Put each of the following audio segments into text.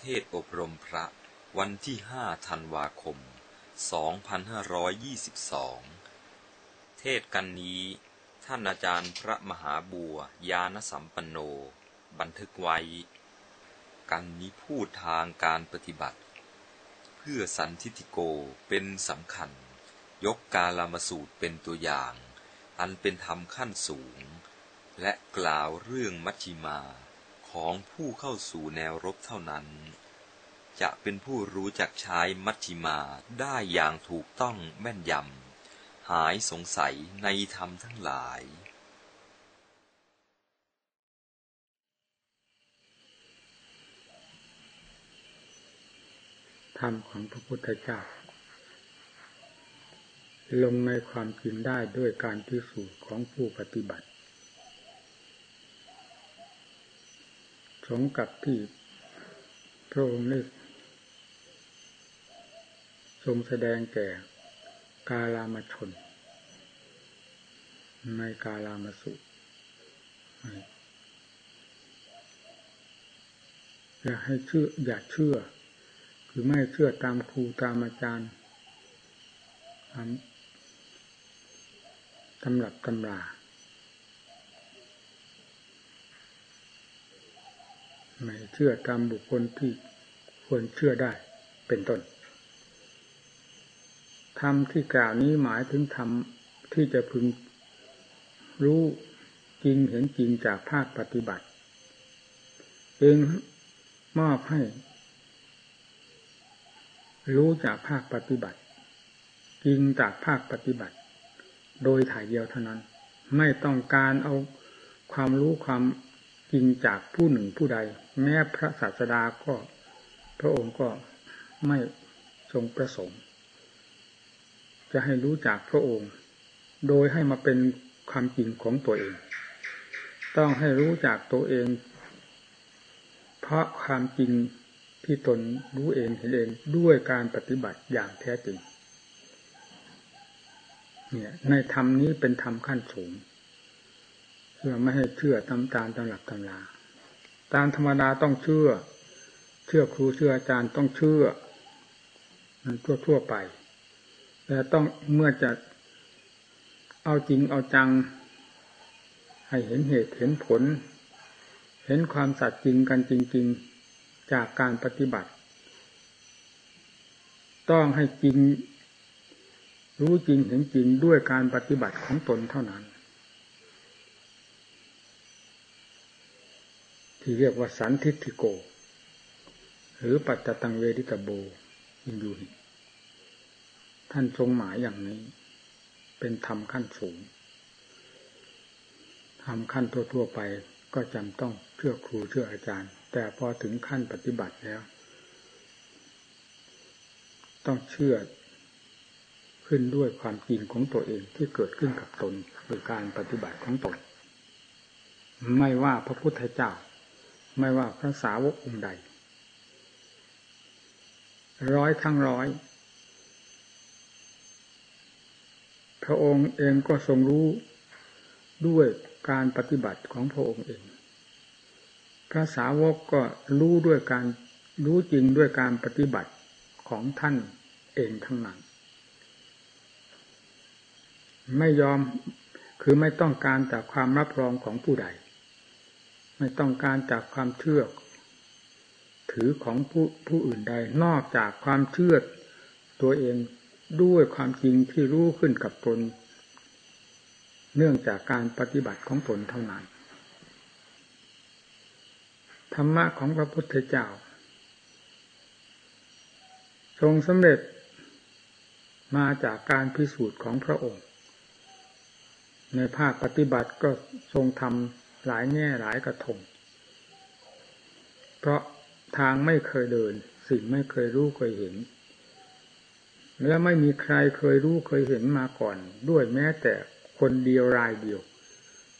เทศอบรมพระวันที่ 5 ธันวาคม 2522 เทศกันนี้ ท่านอาจารย์พระมหาบัวยานสัมปันโน บันทึกไว้ กันนี้พูดทางการปฏิบัติ เพื่อสันทิติโกเป็นสำคัญ ยกกาลามสูตรเป็นตัวอย่าง อันเป็นธรรมขั้นสูง และกล่าวเรื่องมัชฌิมา ของผู้เข้าสู่แนวรบเท่านั้น จะเป็นผู้รู้จักใช้มัชฌิมาได้อย่างถูกต้องแม่นยำ หายสงสัยในธรรมทั้งหลาย ธรรมของพระพุทธเจ้าลงในความจริงได้ด้วยการพิสูจน์ของผู้ปฏิบัติ มกับที่พระองค์ได้ทรงแสดงแก่กาลามชน ในกาลามสุอย่าให้เชื่อ อย่าเชื่อ คือไม่เชื่อตามครูตามอาจารย์ตำรับตำรา ไม่เชื่อตามบุคคลที่ควรเชื่อได้เป็นต้นธรรมที่กล่าวนี้หมายถึงธรรมที่จะพึงรู้จริงเห็นจริงจากภาคปฏิบัติเองมอบให้ รู้จากภาคปฏิบัติ จริงจากภาคปฏิบัติ โดยถ่ายเดียวเท่านั้น ไม่ต้องการเอาความรู้ความ จริงจากผู้หนึ่งผู้ใด แม้พระศาสดาก็ พระองค์ก็ไม่ทรงประสงค์ จะให้รู้จากพระองค์ โดยให้มาเป็นความจริงของตัวเอง ต้องให้รู้จากตัวเอง เพราะความจริงที่ตนรู้เองเห็นเองด้วยการปฏิบัติอย่างแท้จริงเนี่ยในธรรมนี้เป็นธรรมขั้นสูง เพื่อไม่ให้เชื่อตามตามตำหลักตำราตามธรรมดาต้องเชื่อ เชื่อครูเชื่ออาจารย์ต้องเชื่อมันทั่วทั่วไป แต่ต้องเมื่อจะเอาจริงเอาจัง ให้เห็นเหตุเห็นผล เห็นความสัตย์จริงกันจริง ๆ จากการปฏิบัติ ต้องให้จริง รู้จริงเห็นจริงด้วยการปฏิบัติของตนเท่านั้น ที่เรียกว่าสันทิติโก หรือปัจจตังเวริตโบยินยูหิท่านทรงหมายอย่างนี้ เป็นธรรมขั้นสูงทำขั้นทั่วๆไปก็จำต้องเชื่อครูเชื่ออาจารย์ แต่พอถึงขั้นปฏิบัติแล้ว ต้องเชื่อขึ้นด้วยความจริงของตัวเองที่เกิดขึ้นกับตนโดยการปฏิบัติของตน ไม่ว่าพระพุทธเจ้า ไม่ว่าพระสาวกองค์ใด ร้อยทั้งร้อย พระองค์เองก็ทรงรู้ด้วยการปฏิบัติของพระองค์เอง พระสาวกก็รู้ด้วยการรู้จริงด้วยการปฏิบัติของท่านเองทั้งนั้น ไม่ยอมคือไม่ต้องการแต่ความรับรองของผู้ใด ไม่ต้องการจากความเชื่อถือของผู้ผู้อื่นใดนอกจากความเชื่อตัวเองด้วยความจริงที่รู้ขึ้นกับตน เนื่องจากการปฏิบัติของตนเท่านั้น ธรรมะของพระพุทธเจ้า ทรงสำเร็จมาจากการพิสูจน์ของพระองค์ ในภาคปฏิบัติก็ทรงทำ หลายแง่หลายกระทง เพราะทางไม่เคยเดิน สิ่งไม่เคยรู้เคยเห็น และไม่มีใครเคยรู้เคยเห็นมาก่อน ด้วยแม้แต่คนเดียวรายเดียว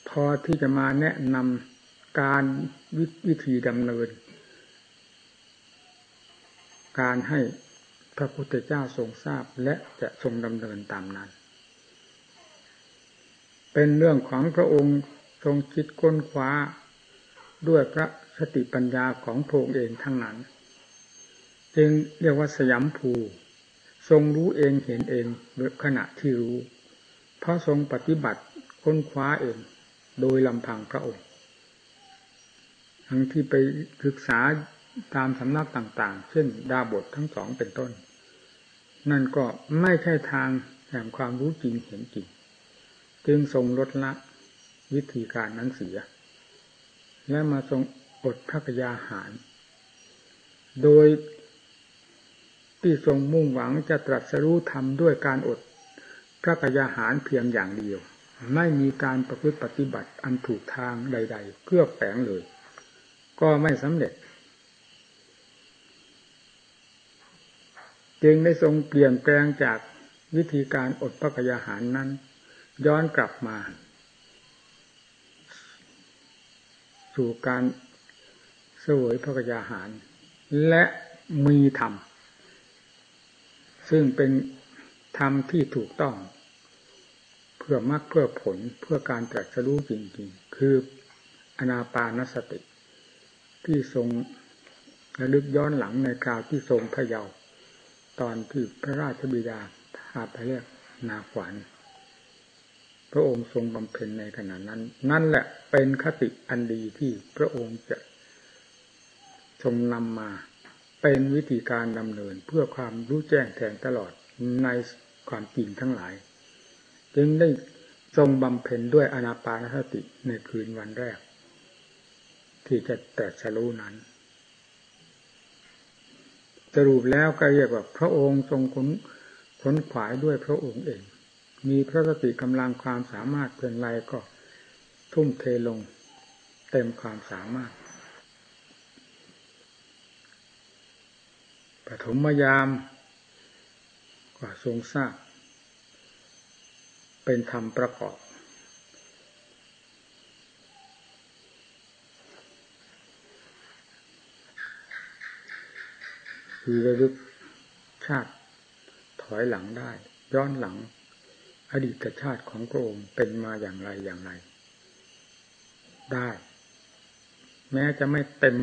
พอที่จะมาแนะนำการวิธีดำเนิน การให้พระพุทธเจ้าทรงทราบและจะทรงดำเนินตามนั้น เป็นเรื่องของพระองค์ ทรงคิดค้นคว้าด้วยพระสติปัญญาของพระองค์เองทั้งนั้น จึงเรียกว่าสยามภูทรงรู้เองเห็นเองขณะที่รู้ เพราะทรงปฏิบัติค้นคว้าเองโดยลำพังพระองค์ ทั้งที่ไปศึกษาตามสำนักต่างๆ เช่นดาบททั้งสองเป็นต้น นั่นก็ไม่ใช่ทางแห่งความรู้จริงเห็นจริง จึงทรงลดละ วิธีการนั้นเสีย และมาทรงอดพระกยาหาร โดยที่ทรงมุ่งหวังจะตรัสรู้ธรรมด้วยการอดพระกยาหารเพียงอย่างเดียว ไม่มีการประพฤติปฏิบัติอันถูกทางใด ๆ เพื่อแฝงเลย ก็ไม่สำเร็จ จึงได้ทรงเปลี่ยนแปลงจากวิธีการอดพระกยาหารนั้น ย้อนกลับมา สู่การเสวยพระกยาหาร และมีธรรม ซึ่งเป็นธรรมที่ถูกต้อง เพื่อมรรคเพื่อผลเพื่อการตรัสรู้จริงๆ คืออนาปานสติ ที่ทรงระลึกย้อนหลังในคราวที่ทรงพระเยาว์ตอนที่พระราชบิดาพาไปเรียกนาขวัญ พระองค์ทรงบำเพ็ญในขณะนั้น นั่นแหละเป็นคติอันดีที่พระองค์จะทรงนำมาเป็นวิธีการดำเนินเพื่อความรู้แจ้งแทงตลอดในความจริงทั้งหลาย จึงได้ทรงบำเพ็ญด้วยอนาปานสติในคืนวันแรก ที่จะแต่สรู้นั้น สรุปแล้วก็เรียกว่าพระองค์ทรงขนขนขวายด้วยพระองค์เอง มีพระสติกำลังความสามารถเพียงไรก็ทุ่มเทลง เต็มความสามารถปฐมยามก็ทรงทราบเป็นธรรมประกอบ คือระลึกชาติถอยหลังได้ ย้อนหลัง อดีตชาติของพระองค์เป็นมาอย่างไรอย่างไร ได้ แม้จะไม่เต็ม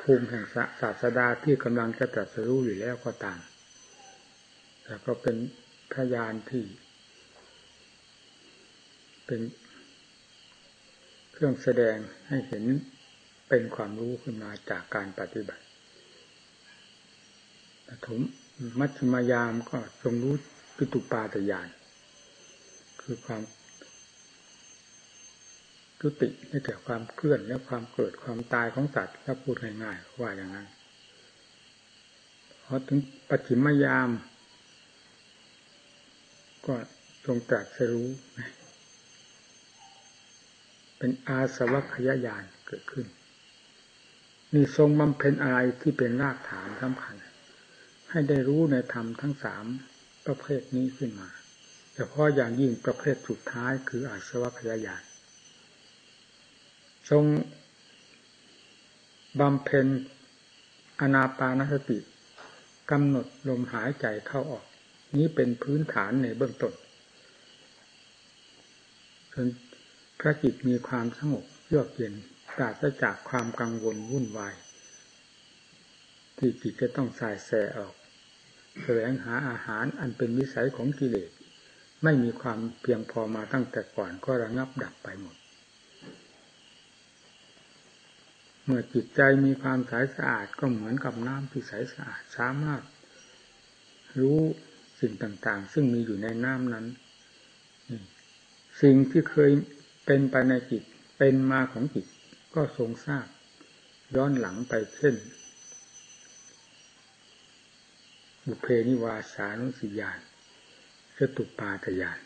ภูมิแห่งศาสดาที่กำลังจะตรัสรู้อยู่แล้วก็ตามแต่ก็เป็นพยานที่ เป็นเครื่องแสดงให้เห็นเป็นความรู้ขึ้นมาจากการปฏิบัติปฐมมัชฌิมยามก็ทรงรู้ปิตุปาตยาน คือความยุติได้แก่ความเคลื่อนและความเกิดความตายของสัตว์ถ้าพูดง่ายๆว่าอย่างนั้นพอถึงปัจฉิมยาม ก็ทรงตรัสรู้ เป็นอาสวัคยายานเกิดขึ้น มีทรงบำเพ็ญอะไรที่เป็นรากฐานสำคัญ ให้ได้รู้ในธรรมทั้งสามประเภทนี้ขึ้นมา เฉพาะอย่างยิ่งประเภทสุดท้ายคืออาสวัคยายานทรงบำเพ็ญอนาปานสติกำหนดลมหายใจเข้าออก นี้เป็นพื้นฐานในเบื้องต้นจนพระจิตมีความสงบเยือกเย็นปราศจากความกังวลวุ่นวาย ที่จิตจะต้องสายแสออกแสวงหาอาหารอันเป็นวิสัยของกิเลส ไม่มีความเพียงพอมาตั้งแต่ก่อนก็ระงับดับไปหมด เมื่อจิตใจมีความใสสะอาดก็เหมือนกับน้ำที่ใสสะอาดสามารถ รู้สิ่งต่างๆ ซึ่งมีอยู่ในน้ำนั้นสิ่งที่เคยเป็นไปในจิตเป็นมาของจิตก็ทรงทราบย้อนหลังไปเช่น บุเพนิวาสานุสิยาน สตุปาตยาน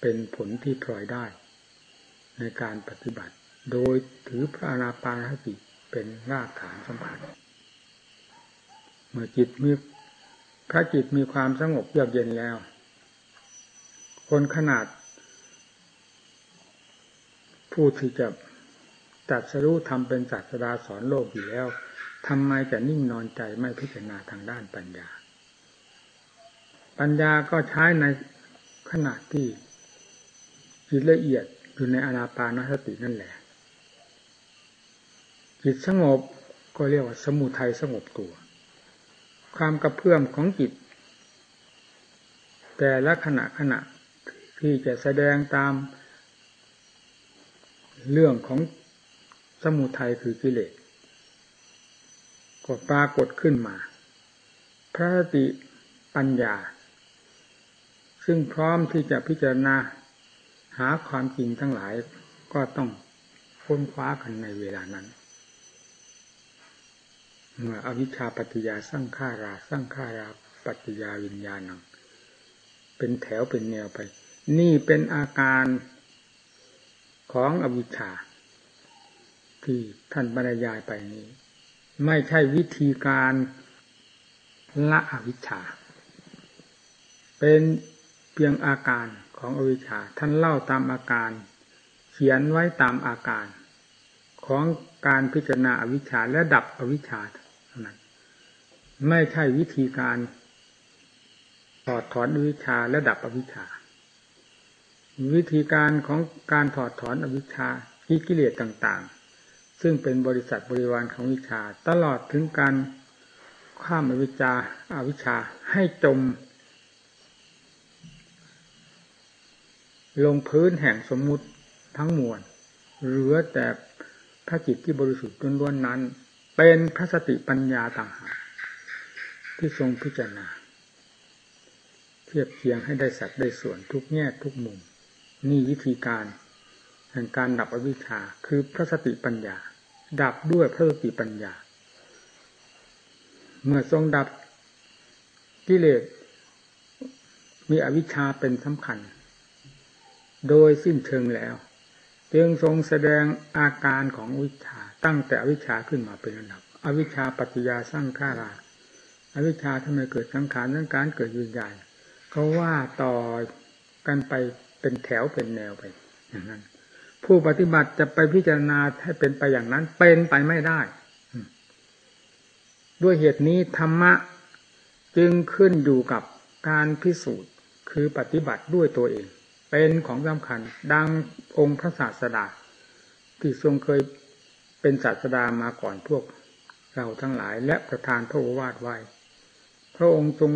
เป็นผลที่พลอยได้ ในการปฏิบัติ โดยถือพระอนาปานสติเป็นรากฐานสำคัญเมื่อจิตมีพระจิตมีความสงบเยือกเย็นแล้ว คนขนาด ผู้ที่จะตัดสรู้ทำเป็นศาสดาสอนโลกอยู่แล้วทำไมจะนิ่งนอนใจไม่พิจารณาทางด้านปัญญา ปัญญาก็ใช้ในขณะที่จิตละเอียดอยู่ในอนาปานสตินั่นแหละ จิตสงบก็เรียกว่าสมุทัยสงบตัว ความกระเพื่อมของจิต แต่ละขณะขณะที่จะแสดงตามเรื่องของสมุทัยคือกิเลสก็ปรากฏขึ้นมา พระสติปัญญา ซึ่งพร้อมที่จะพิจารณาหาความจริงทั้งหลายก็ต้องค้นคว้ากันในเวลานั้นเมื่ออวิชชาปัจจยาสร้างขาราสร้างขาราปัจจยาวิญญาณัง เป็นแถวเป็นแนวไป นี่เป็นอาการของอวิชชา ที่ท่านบรรยายไปนี้ ไม่ใช่วิธีการละอวิชชา เป็น พียงอาการของอวิชชาท่านเล่าตามอาการ เขียนไว้ตามอาการ ของการพิจารณาอวิชชาและดับอวิชชาเท่านั้นไม่ใช่วิธีการถอดถอนอวิชชาและดับอวิชชา วิธีการของการถอดถอนอวิชชากิเลสต่างๆ ซึ่งเป็นบริษัทบริวารของวิชา ตลอดถึงการข้ามอวิชชาอาวิชชาให้จม ลงพื้นแห่งสมมุติทั้งมวลเหลือแต่พระจิตที่บริสุทธิ์ล้วนๆนั้น เป็นพระสติปัญญาต่างหากที่ทรงพิจารณา เทียบเคียงให้ได้สัดได้ส่วนทุกแง่ทุกมุม นี่วิธีการแห่งการดับอวิชชาคือพระสติปัญญา ดับด้วยพระสติปัญญา เมื่อทรงดับกิเลสมีอวิชชาเป็นสำคัญ โดยสิ้นเชิงแล้ว จึงทรงแสดงอาการของวิชาตั้งแต่อวิชชาขึ้นมาเป็นระดับ อวิชชาปัจจยาสร้างข้าราอวิชชาทำไมเกิดสังขารสังการเกิดวิญญาณเขาว่าต่อกันไปเป็นแถวเป็นแนวไปอย่างนั้น ผู้ปฏิบัติจะไปพิจารณาให้เป็นไปอย่างนั้น เป็นไปไม่ได้ ด้วยเหตุนี้ธรรมะจึงขึ้นอยู่กับการพิสูจน์คือปฏิบัติด้วยตัวเอง เป็นของสำคัญ ดังองค์พระศาสดา ที่ทรงเคยเป็นศาสดามาก่อนพวกเราทั้งหลาย และประธานพระโอวาทไว้ พระองค์ทรง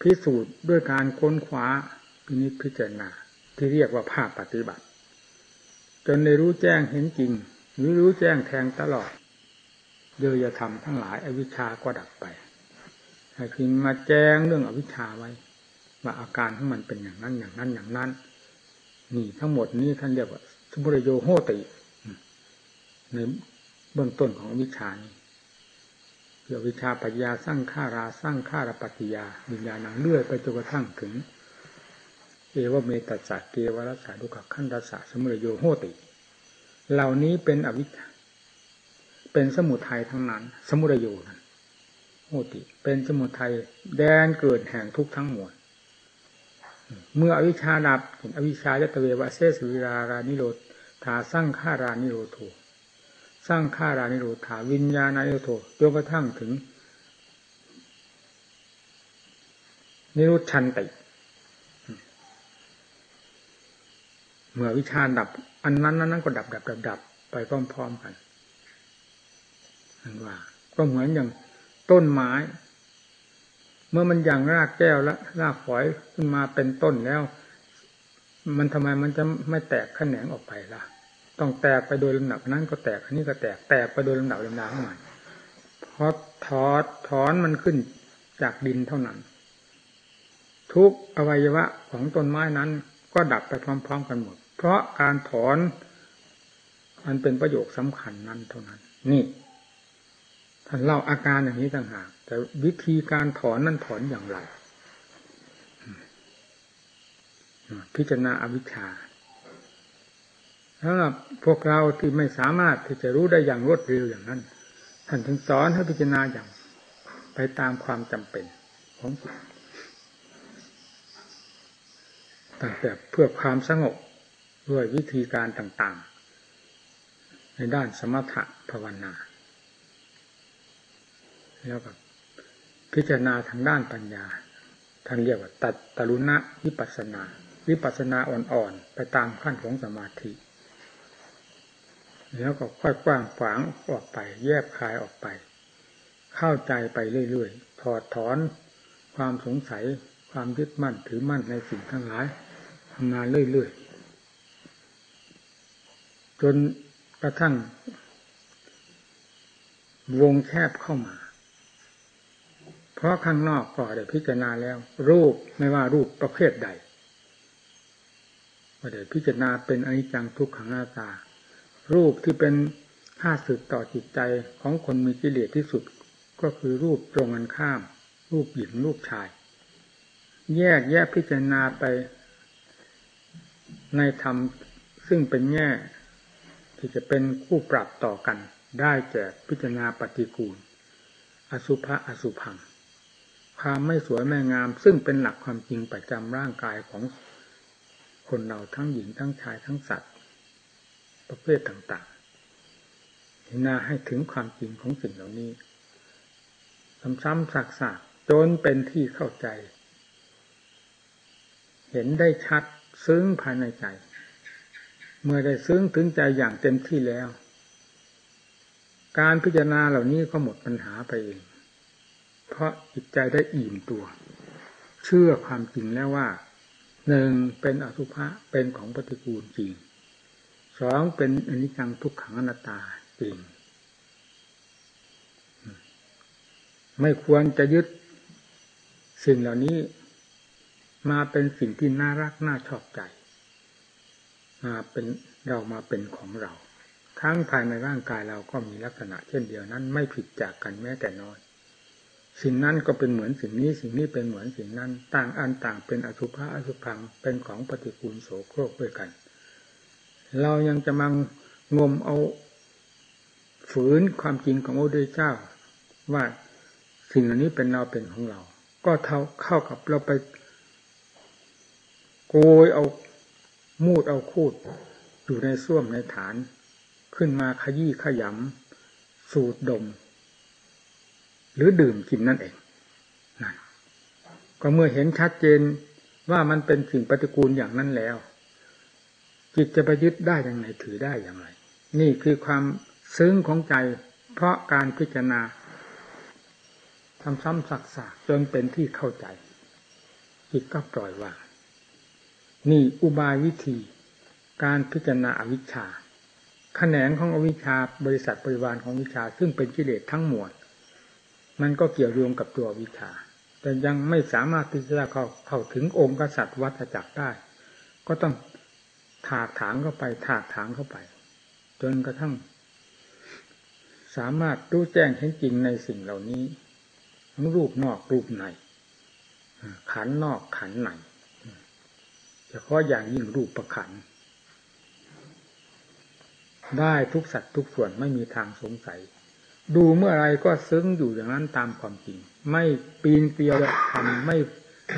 พิสูจน์ด้วยการค้นคว้าพินิจพิจารณา ที่เรียกว่าภาคปฏิบัติ จนได้รู้แจ้งเห็นจริง หรือรู้แจ้งแทงตลอดเดยธรรมทั้งหลายอวิชชาก็ดับไปให้พิงมาแจ้งเรื่องอวิชชาไว้ ว่าอาการของมันเป็นอย่างนั้นอย่างนั้นอย่างนั้น นี่ทั้งหมดนี้ท่านเรียกว่าสมุรโยโหติในเบื้องต้นของวิชานี้เกี่ยววิชาปัญญาสร้างข้าราสร้างข้ารปัิยาวิญญาณังเลื่อยไปจนกระทั่งถึง เอวเมตัสสะเกวรัสสะดุขขันธัสสะสมุทโยโหติ เหล่านี้เป็นอวิชชาเป็นสมุทัยทั้งนั้น สมุทโยนั้นโหติ เป็นสมุทัยแดนเกิดแห่งทุกทั้งมวล เมื่ออวิชชาดับอวิชชายตเววะเสสวิรารานิโรธาสร้างข้ารานิโรโทสร้างข้ารานิโรธาวิญญาณานิโรโทจนกระทั่งถึง นิรุชันติ เมื่อวิชาดับ อันนั้นนั้นก็ดับดับดับดับไปพร้อมๆกันอันว่า ก็เหมือนอย่างต้นไม้ เมื่อมันอย่างรากแก้วและรากฝอยขึ้นมาเป็นต้นแล้ว มันทำไมมันจะไม่แตกแขนงออกไปล่ะ ต้องแตกไปโดยลำดับนั้นก็แตกอันนี้ก็แตกแตกไปโดยลำดับลำดับเข้ามาพอถอดถอนมันขึ้นจากดินเท่านั้น ทุกอวัยวะของต้นไม้นั้นก็ดับไปพร้อมๆกันหมด เพราะการถอนมันเป็นประโยคสำคัญนั้นเท่านั้น นี่ท่านเล่าอาการอย่างนี้ต่างหาก แต่วิธีการถอนนั้นถอนอย่างไร พิจารณาอวิชชาสำหรับพวกเราที่ไม่สามารถที่จะรู้ได้อย่างรวดเร็วอย่างนั้นท่านถึงสอนให้พิจารณาอย่าง ไปตามความจำเป็นของจิตตั้งแต่เพื่อความสงบด้วยวิธีการต่างๆ ในด้านสมถะภาวนา แล้วก็ พิจารณาทางด้านปัญญาท่านเรียกว่าตัดตรุณะวิปัสนา วิปัสนาอ่อนๆ ไปตามขั้นของสมาธิ แล้วก็ค่อยกว้างขวางออกไป แยบคายออกไป เข้าใจไปเรื่อยๆ ถอดถอนความสงสัย ความยึดมั่นถือมั่นในสิ่งทั้งหลายทำงานเรื่อยๆ จนกระทั่งวงแคบเข้ามา เพราะข้างนอกก็ได้พิจารณาแล้ว รูปไม่ว่ารูปประเภทใดก็ได้พิจารณาเป็นอนิจจังทุกขังหน้าตา รูปที่เป็นค่าสึกต่อจิตใจของคนมีกิเลสที่สุดก็คือรูปตรงกันข้าม รูปหญิงรูปชาย แยกแยกพิจารณาไป ในธรรมซึ่งเป็นแง่ที่จะเป็นคู่ปรับต่อกัน ได้แก่พิจารณาปฏิกูล อสุภะอสุพัง ความไม่สวยไม่งาม ซึ่งเป็นหลักความจริงประจำร่างกายของคนเราทั้งหญิงทั้งชายทั้งสัตว์ ประเภทต่างๆพิจารณาให้ถึงความจริงของสิ่งเหล่านี้ซ้ำๆสักๆจนเป็นที่เข้าใจ เห็นได้ชัดซึ้งภายในใจ เมื่อได้ซึ้งถึงใจอย่างเต็มที่แล้ว การพิจารณาเหล่านี้ก็หมดปัญหาไปเอง เพราะจิตใจได้อิ่มตัว เชื่อความจริงแล้วว่าหนึ่งเป็นอสุภะเป็นของปฏิกูลจริงสองเป็นอนิจจังทุกขังอนัตตาจริง ไม่ควรจะยึดสิ่งเหล่านี้มาเป็นสิ่งที่น่ารักน่าชอบใจ มาเป็นเรามาเป็นของเราทั้งภายในร่างกายเราก็มีลักษณะเช่นเดียวนั้น ไม่ผิดจากกันแม้แต่น้อย สิ่งนั้นก็เป็นเหมือนสิ่งนี้สิ่งนี้เป็นเหมือนสิ่งนั้น ต่างอันต่างเป็นอสุภะอสุพังเป็นของปฏิกูลโสโครกด้วยกัน เรายังจะมังงมเอาฝืนความจริงของพระพุทธเจ้า ว่าสิ่งเหล่านี้เป็นเราเป็นของเรา ก็เท่าเข้ากับเราไปโกยเอามูดเอาคูด อยู่ในส้วมในฐาน ขึ้นมาขยี้ขยำสูดดม หรือดื่มกินนั่นเองนั่นก็เมื่อเห็นชัดเจนว่ามันเป็นสิ่งปฏิกูลอย่างนั้นแล้ว จิตจะไปยึดได้อย่างไรถือได้อย่างไร นี่คือความซึ้งของใจ เพราะการพิจารณาทำซ้ำสักๆจนเป็นที่เข้าใจ จิตก็ปล่อยวางนี่อุบายวิธี การพิจารณาอวิชชาแขนงของอวิชชาบริษัทบริวารของวิชาซึ่งเป็นกิเลสทั้งหมด มันก็เกี่ยวโยงกับตัววิชา แต่ยังไม่สามารถที่จะเข้าเข้าถึงองค์กษัตริย์วัฏจักรได้ ก็ต้องถากถางเข้าไป ถากถางเข้าไป จนกระทั่ง สามารถรู้แจ้งเห็นจริงในสิ่งเหล่านี้ทั้งรูปนอกรูปในขันนอกขันในเฉพาะอย่างยิ่งรูปประขันได้ทุกสัตว์ทุกส่วนไม่มีทางสงสัย ดูเมื่อไรก็ซึ้งอยู่อย่างนั้นตามความจริง ไม่ปีนเกลียวทำไม่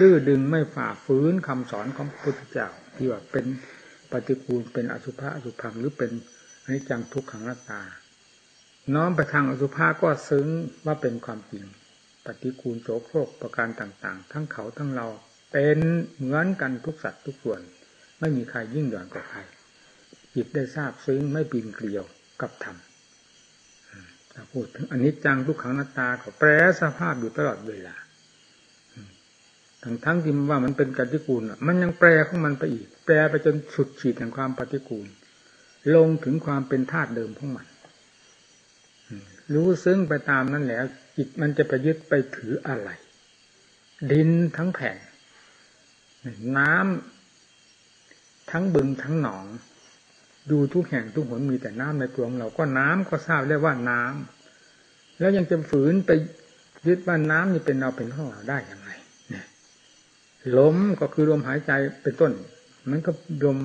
ดื้อดึงไม่ฝ่าฝืนคำสอนของพระพุทธเจ้าที่ว่าเป็นปฏิกูลเป็นอสุภะอสุพังหรือเป็นอนิจจังทุกขังนัตตา น้อมไปทางอสุภะก็ซึ้งว่าเป็นความจริง ปฏิกูลโสโครกประการต่างๆ ทั้งเขาทั้งเราเป็นเหมือนกันทุกสัตว์ทุกส่วน ไม่มีใครยิ่งหย่อนกว่าใครจิตได้ทราบซึ้งไม่ปีนเกลียวกับธรรม ถ้าพูดถึงอนิจจังทุกขังนัตตาก็แปรสภาพอยู่ตลอดเวลาทั้งทั้งที่ว่ามันเป็นปฏิกูลมันยังแปรของมันไปอีก แปรไปจนสุดขีดแห่งความปฏิกูล ลงถึงความเป็นธาตุเดิมของมันรู้ซึ้งไปตามนั้นแล้วจิตมันจะไปยึดไปถืออะไร ดินทั้งแผ่นน้ำทั้งบึงทั้งหนอง ดูทุกแห่งทุกหนมีแต่น้ำในตัวของเราก็น้ำก็ทราบแล้ว่าน้ำแล้วยังจะฝืนไปยึดว่าน้ำนี่เป็นเราเป็นของเราได้อยังไงเนี่ยลมก็คือลมหายใจเป็นต้น มันก็ลม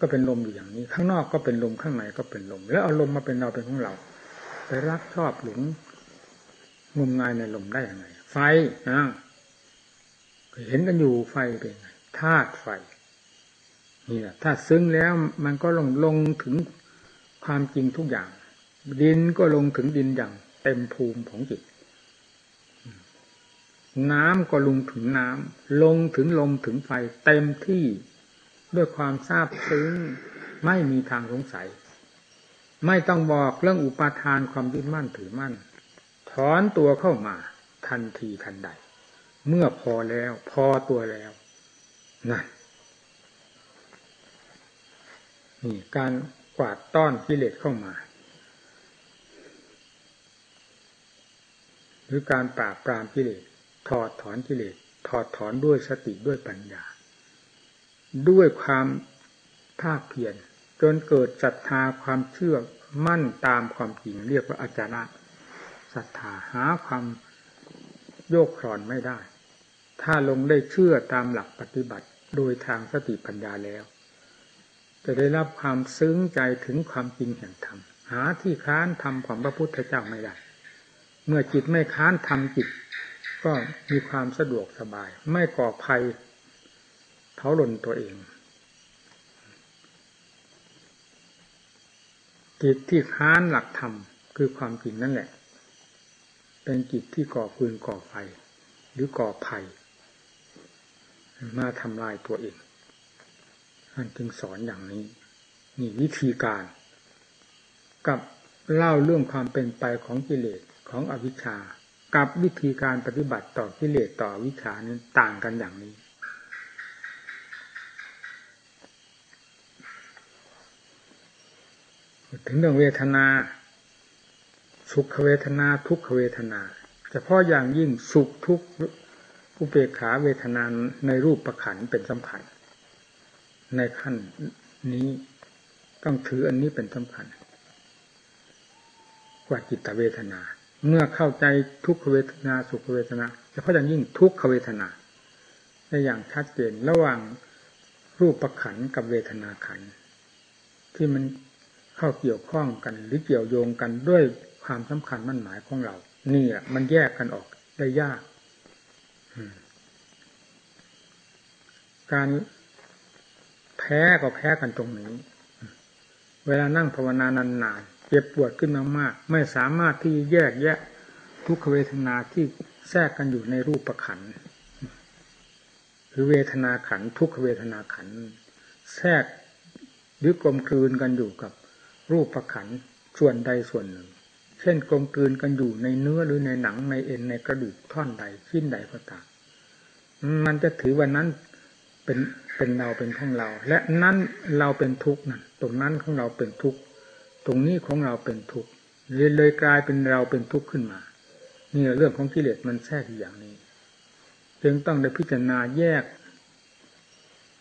ก็เป็นลมอยู่อย่างนี้ ข้างนอกก็เป็นลมข้างในก็เป็นลม แล้วเอาลมมาเป็นเราเป็นของเรา ไปรักชอบหลงงมงายในลมได้อยังไงไฟนะเห็นกันอยู่ไฟเป็นธาตุไฟ นี่แหละถ้าซึ้งแล้วมันก็ลงลงถึงความจริงทุกอย่าง ดินก็ลงถึงดินอย่างเต็มภูมิของจิต น้ำก็ลงถึงน้ำลงถึงลมถึงไฟเต็มที่ด้วยความทราบซึ้งไม่มีทางสงสัย ไม่ต้องบอกเรื่องอุปาทานความยึดมั่นถือมั่น ถอนตัวเข้ามาทันทีทันใด เมื่อพอแล้ว พอตัวแล้วนั่น นี่การกวาดต้อนกิเลสเข้ามา หรือการปราบปรามกิเลสถอดถอนกิเลสถอดถอนด้วยสติด้วยปัญญา ด้วยความภาคเพียรจนเกิดศรัทธาความเชื่อมั่นตามความจริงเรียกว่าอาจาระศรัทธาหาความโยกคลอนไม่ได้ ถ้าลงได้เชื่อตามหลักปฏิบัติโดยทางสติปัญญาแล้ว จะได้รับความซึ้งใจถึงความจริงแห่งธรรมหาที่ค้านธรรมของพระพุทธเจ้าไม่ได้ เมื่อจิตไม่ค้านธรรมจิต ก็มีความสะดวกสบาย ไม่ก่อภัยเผาหล่นตัวเอง จิตที่ค้านหลักธรรมคือความจริงนั่นแหละ เป็นจิตที่ก่อฟืนก่อไฟ หรือก่อภัย มาทำลายตัวเอง ท่านจึงสอนอย่างนี้ นี่วิธีการ กับเล่าเรื่องความเป็นไปของกิเลสของอวิชชา กับวิธีการปฏิบัติต่อกิเลสต่อวิชานี้ต่างกันอย่างนี้ถึงเรื่องเวทนาสุขเวทนาทุกขเวทนาเฉพาะอย่างยิ่งสุขทุกอุเบกขาเวทนาในรูปประขันเป็นสำคัญ ในขั้นนี้ต้องถืออันนี้เป็นสำคัญ กว่าจิตเวทนา เมื่อเข้าใจทุกขเวทนาสุขเวทนาเฉพาะอย่างยิ่งทุกขเวทนาในอย่างชัดเจนระหว่างรูปประขันกับเวทนาขันที่มันเข้าเกี่ยวข้องกันหรือเกี่ยวโยงกันด้วยความสำคัญมั่นหมายของเรา นี่อะมันแยกกันออกได้ยากการ แพ้ก็แพ้กันตรงนี้ เวลานั่งภาวนานานๆเจ็บปวดขึ้นมากๆไม่สามารถที่แยกแยะทุกขเวทนาที่แทรกกันอยู่ในรูปประขันหรือเวทนาขันทุกขเวทนาขันแทรกหรือกลมกลืนกันอยู่กับรูปประขันส่วนใดส่วนหนึ่ง เช่นกลมกลืนกันอยู่ในเนื้อหรือในหนังในเอ็นในกระดูกท่อนใดชิ้นใดก็ตามมันจะถือว่านั้น เป็นเป็นเราเป็นของเรา และนั้นเราเป็นทุกข์นั่นตรงนั้นของเราเป็นทุกข์ตรงนี้ของเราเป็นทุกข์เลยเลยกลายเป็นเราเป็นทุกข์ขึ้นมานี่เรื่องของกิเลสมันแทรกอย่างนี้ จึงต้องได้พิจารณาแยก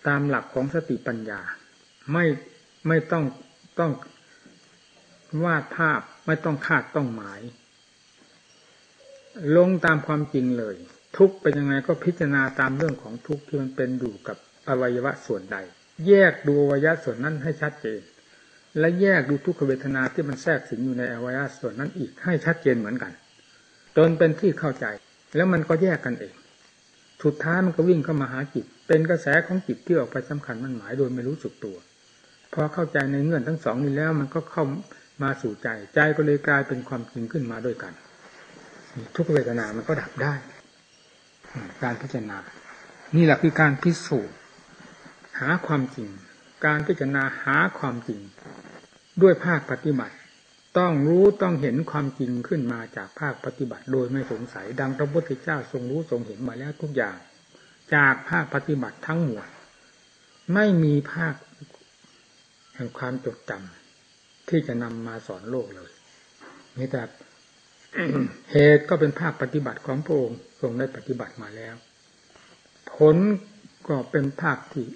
ตามหลักของสติปัญญา ไม่ไม่ต้องต้องวาดภาพไม่ต้องคาดต้องหมาย ลงตามความจริงเลย ทุกเป็นยังไงก็พิจารณาตามเรื่องของทุกที่มันเป็นอยู่กับอวัยวะส่วนใด แยกดูอวัยวะส่วนนั้นให้ชัดเจน และแยกดูทุกขเวทนาที่มันแทรกสิงอยู่ในอวัยวะส่วนนั้นอีกให้ชัดเจนเหมือนกัน จนเป็นที่เข้าใจ แล้วมันก็แยกกันเองสุดท้ายมันก็วิ่งเข้ามาหาจิต เป็นกระแสของจิตที่ออกไปสำคัญมันหมายโดยไม่รู้สึกตัว พอเข้าใจในเงื่อนทั้งสองนี้แล้วมันก็เข้ามาสู่ใจ ใจก็เลยกลายเป็นความจริงขึ้นมาด้วยกัน ทุกเวทนามันก็ดับได้ การพิจารณา นี่แหละคือการพิสูจน์หาความจริง การพิจารณาหาความจริง ด้วยภาคปฏิบัติ ต้องรู้ต้องเห็นความจริงขึ้นมาจากภาคปฏิบัติ โดยไม่สงสัยดังพระพุทธเจ้าทรงรู้ทรงเห็นมาแล้วทุกอย่าง จากภาคปฏิบัติทั้งหมดไม่มีภาคแห่งความจดจำที่จะนำมาสอนโลกเลยนี่แต่เหตุก็เป็นภาคปฏิบัติของพระองค์ ทรงได้ปฏิบัติมาแล้ว ผลก็เป็นภาคที่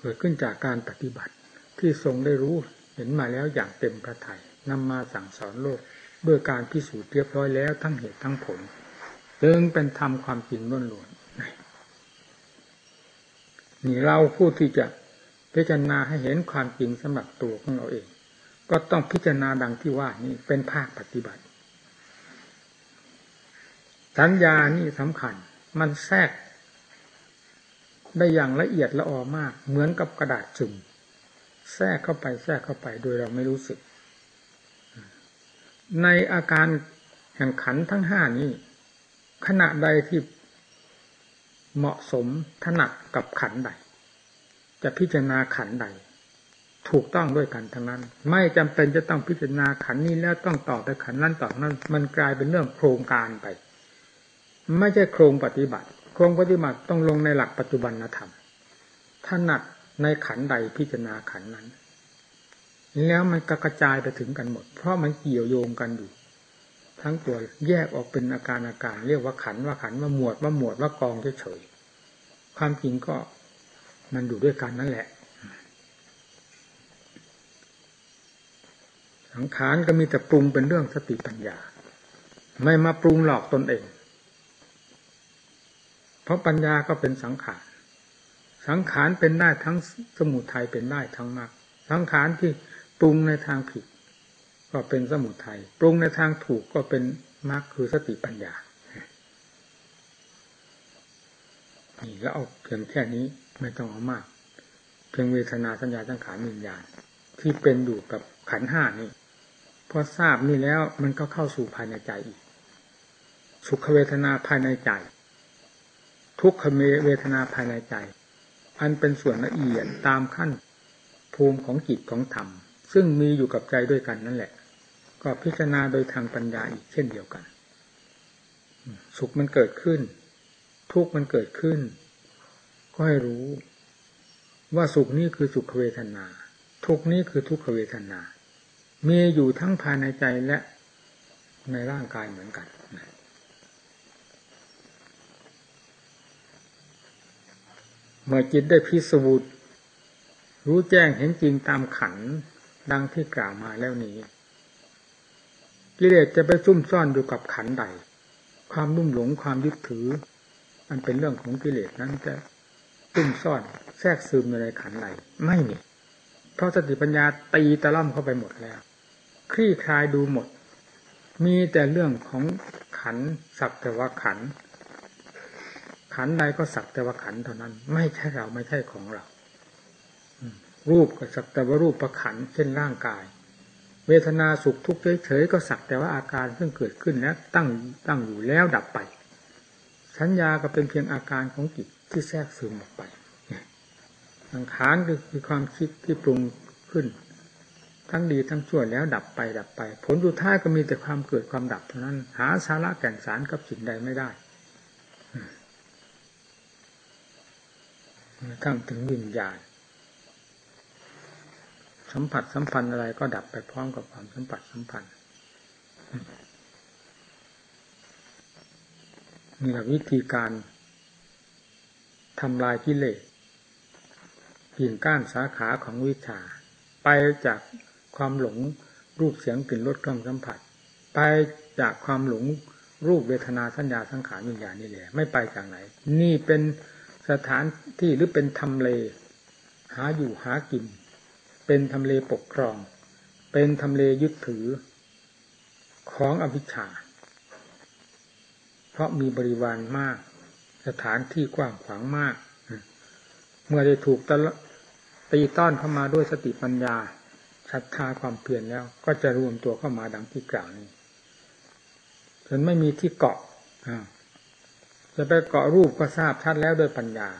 เกิดขึ้นจากการปฏิบัติ ที่ทรงได้รู้เห็นมาแล้วอย่างเต็มพระทยัยนำมาสั่งสอนโลกด้วยการพิสูจน์เรียบร้อยแล้วทั้งเหตุทั้งผลจึงเป็นธรรมความจริงล้วนๆนี่เราผู้ที่จะพิจารณาให้เห็นความจริงสำหรับตัวของเราเอง ก็ต้องพิจารณาดังที่ว่านี่เป็นภาคปฏิบัติ สัญญานี่สำคัญ มันแทรก ได้อย่างละเอียดละออมาก เหมือนกับกระดาษจุ่มแทรกเข้าไปแทรกเข้าไปโดยเราไม่รู้สึก ในอาการแห่งขันทั้งห้านี้ ขณะใดที่เหมาะสมถนัดกับขันใด จะพิจารณาขันใด ถูกต้องด้วยกันทั้งนั้น ไม่จำเป็นจะต้องพิจารณาขันนี้แล้วต้องต่อไปขันนั้นต่อนั้น มันกลายเป็นเรื่องโครงการไป ไม่ใช่โครงปฏิบัติ โครงปฏิบัติต้องลงในหลักปัจจุบันธรรมถนัดในขันใดพิจารณาขันนั้น แล้วมันกระจายไปถึงกันหมด เพราะมันเกี่ยวโยงกันอยู่ ทั้งตัวแยกออกเป็นอาการอาการ เรียกว่าขันว่าขันว่าหมวดว่าหมวดว่ากองเฉยๆความจริงก็มันอยู่ด้วยกันนั่นแหละสังขารก็มีแต่ปรุงเป็นเรื่องสติปัญญา ไม่มาปรุงหลอกตนเอง เพราะปัญญาก็เป็นสังขาร สังขารเป็นได้ทั้งสมุทัยเป็นได้ทั้งมรรคสังขารที่ปรุงในทางผิด ก็เป็นสมุทัยปรุงในทางถูกก็เป็นมรรคคือสติปัญญานี่แล้วเอาเพียงแค่นี้ไม่ต้องเอามาก เพียงเวทนาสัญญาสังขารวิญญาณที่เป็นอยู่กับขันห้านี่พอทราบนี่แล้วมันก็เข้าสู่ภายในใจอีก สุขเวทนาภายในใจ ทุกขเวทนาภายในใจ อันเป็นส่วนละเอียดตามขั้นภูมิของจิตของธรรม ซึ่งมีอยู่กับใจด้วยกันนั่นแหละ ก็พิจารณาโดยทางปัญญาอีกเช่นเดียวกัน สุขมันเกิดขึ้น ทุกข์มันเกิดขึ้น ก็ให้รู้ว่าสุขนี้คือสุขเวทนา ทุกข์นี้คือทุกขเวทนา มีอยู่ทั้งภายในใจและในร่างกายเหมือนกัน เมื่อจิตได้พิสูจน์รู้แจ้งเห็นจริงตามขันดังที่กล่าวมาแล้วนี้กิเลสจะไปซุ่มซ่อนอยู่กับขันใด ความรุ่มหลงความยึดถืออันเป็นเรื่องของกิเลสนั้นจะซุ่มซ่อนแทรกซึมอยู่ในขันใดไม่มีเพราะสติปัญญาตีตะล่อมเข้าไปหมดแล้ว คลี่คลายดูหมด มีแต่เรื่องของขันสักแต่ว่าขัน ขันใดก็สักแต่ว่าขันเท่านั้น ไม่ใช่เราไม่ใช่ของเรารูปก็สักแต่ว่ารูปประขันเช่นร่างกาย เวทนาสุขทุกข์เฉยๆก็สักแต่ว่าอาการซึ่งเกิดขึ้นแล้วตั้งตั้งอยู่แล้วดับไป สัญญาก็เป็นเพียงอาการของจิตที่แทรกซึมออกไปสังขารคือความคิดที่ปรุงขึ้น ทั้งดีทั้งชั่วแล้วดับไปดับไป ผลสุดท้ายก็มีแต่ความเกิดความดับเท่านั้น หาสาระแก่นสารกับสิ่งใดไม่ได้ ทั้งถึงวิญญาณ สัมผัสสัมพันธ์อะไรก็ดับไปพร้อมกับความสัมผัสสัมพันธ์นี่แหละวิธีการทำลายกิเลสกิ่งก้านสาขาของวิชา ไปจากความหลงรูปเสียงกลิ่นรสเครื่องสัมผัส ไปจากความหลงรูปเวทนาสัญญาสังขารวิญญาณนี่แหละไม่ไปจากไหน นี่เป็น สถานที่หรือเป็นทำเล หาอยู่หากิน เป็นทำเลปกครอง เป็นทำเลยึดถือ ของอภิชา เพราะมีบริวารมาก สถานที่กว้างขวางมาก เมื่อได้ถูกตะตีต้อนเข้ามาด้วยสติปัญญาศรัทธาความเพียรแล้ว ก็จะรวมตัวเข้ามาดังที่กล่าวนี้จนไม่มีที่เกาะ จะไปเกาะรูปก็ทราบชัดแล้วโดยปัญญา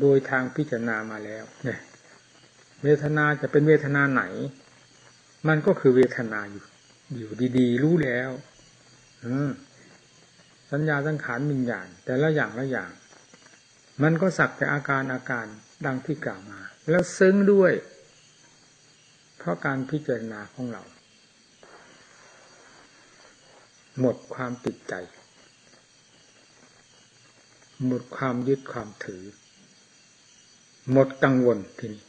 โดยทางพิจารณามาแล้ว เนี่ย เวทนาจะเป็นเวทนาไหน มันก็คือเวทนาอยู่ อยู่ดีๆ รู้แล้วสัญญาสังขารมิญญาณแต่ละอย่างละอย่าง มันก็สักแต่อาการอาการดังที่กล่าวมา แล้วซึ้งด้วย เพราะการพิจารณาของเรา หมดความติดใจ หมดความยึดความถือ หมดกังวลทีนี้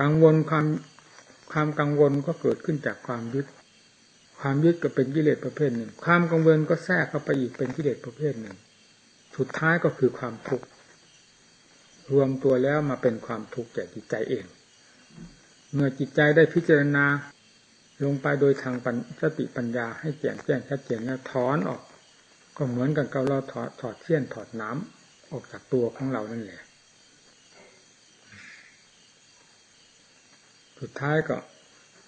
กังวลความความกังวลก็เกิดขึ้นจากความยึด ความยึดก็เป็นกิเลสประเภทหนึ่ง ความกังวลก็แทรกเข้าไปอีกเป็นกิเลสประเภทหนึ่ง สุดท้ายก็คือความทุกข์รวมตัวแล้วมาเป็นความทุกข์แก่จิตใจเอง เมื่อจิตใจได้พิจารณาลงไปโดยทางสติปัญญาให้แจ่มแจ้งชัดเจนแล้วถอนออก ก็เหมือนกันกับเราถอดถอดเทียนถอดน้ำออกจากตัวของเรานั่นแหละ สุดท้ายก็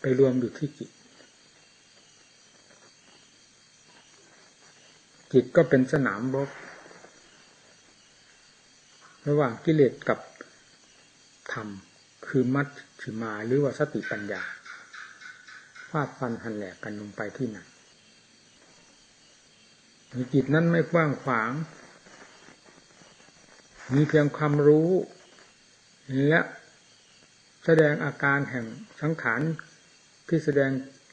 ไปรวมอยู่ที่จิต จิตก็เป็นสนามรบระหว่างกิเลสกับธรรม คือมัชฌิมาหรือว่าสติปัญญาฟาดฟันหันแหลกกันลงไปที่ไหน จิตนั้นไม่กว้างขวาง มีเพียงความรู้ และแสดงอาการแห่งสังขารที่แสดง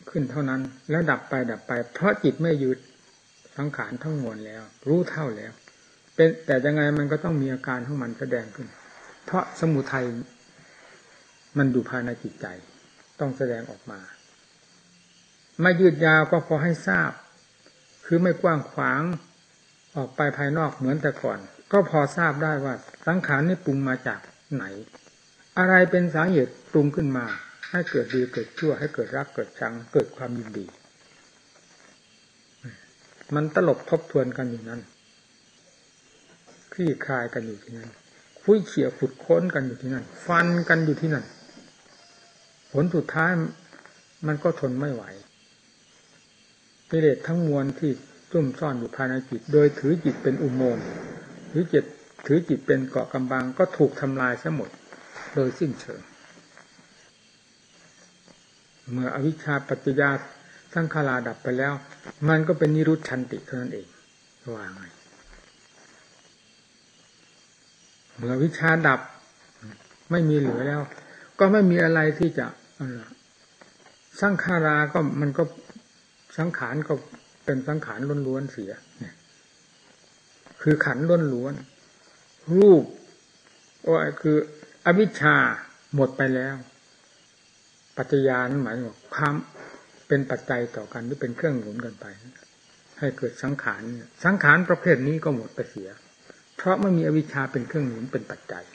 ขึ้นเท่านั้น แล้วดับไปดับไป เพราะจิตไม่ยึดสังขารทั้งมวลแล้ว รู้เท่าแล้ว เป็นแต่ยังไงมันก็ต้องมีอาการของมันแสดงขึ้น เพราะสมุทัยมันอยู่ภายในจิตใจ ต้องแสดงออกมา ไม่ยืดยาวก็พอให้ทราบ คือไม่กว้างขวางออกไปภายนอกเหมือนแต่ก่อน ก็พอทราบได้ว่าสังขารนี่ปรุงมาจากไหน อะไรเป็นสาเหตุปรุงขึ้นมา ให้เกิดดีเกิดชั่ว ให้เกิดรักเกิดชัง เกิดความยินดี มันตลบทบทวนกันอยู่นั้นคลี่คลายกันอยู่ที่นั่นคุยเขี่ยขุดค้นกันอยู่ที่นั่น ฟันกันอยู่ที่นั่น ผลสุดท้ายมันก็ทนไม่ไหว กิเลสทั้งมวลที่ซุ่มซ่อนอยู่ภายในจิต โดยถือจิตเป็นอุโมงค์ถือจิตถือจิตเป็นเกาะกำบังก็ถูกทำลายซะหมด โดยสิ้นเชิง เมื่ออวิชชาปัจจยาสังขาราดับไปแล้ว มันก็เป็นนิรุตชันติเท่านั้นเองว่าไงเมื่อวิชาดับ ไม่มีเหลือแล้ว ก็ไม่มีอะไรที่จะสังขาราก็มันก็ สังขารก็เป็นสังขารล้วนๆเสีย คือขันล้วนๆรูปว่าคืออวิชชาหมดไปแล้ว ปัจจยานั้นหมายถึงความเป็นปัจจัยต่อกันหรือเป็นเครื่องหนุนกันไป ให้เกิดสังขารสังขารประเภทนี้ก็หมดไปเสีย เพราะไม่มีอวิชชาเป็นเครื่องหนุนเป็นปัจจัย